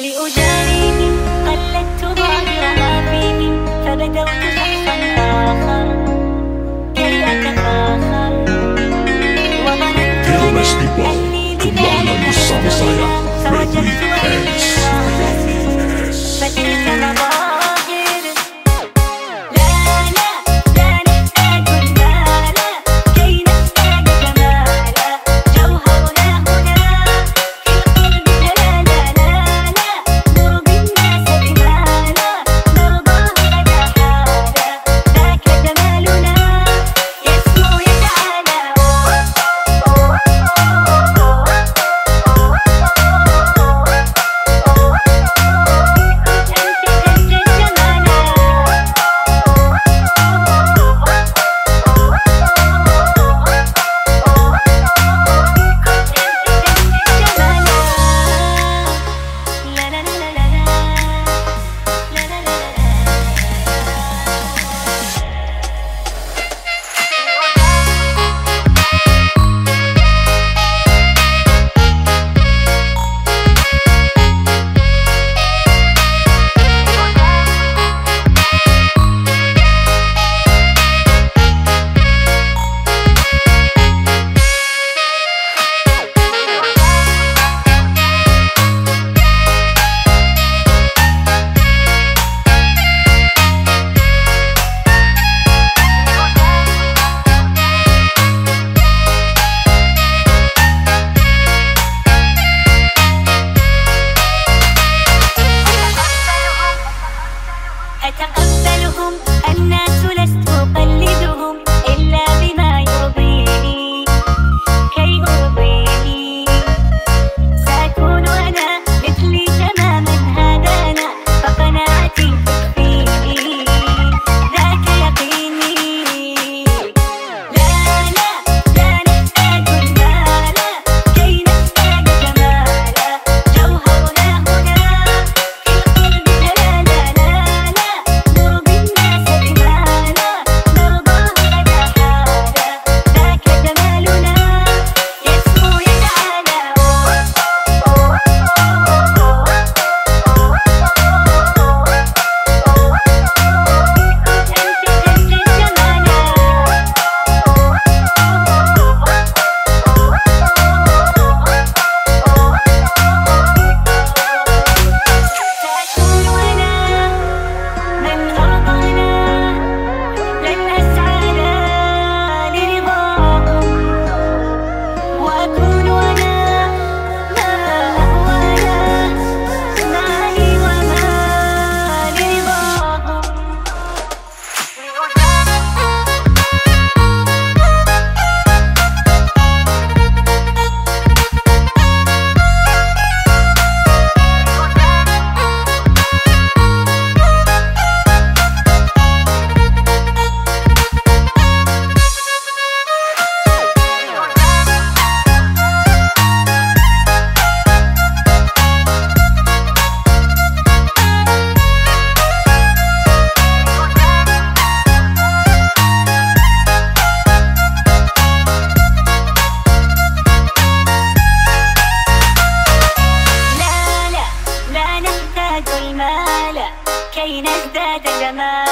礼物这里 şeyin ezde de canım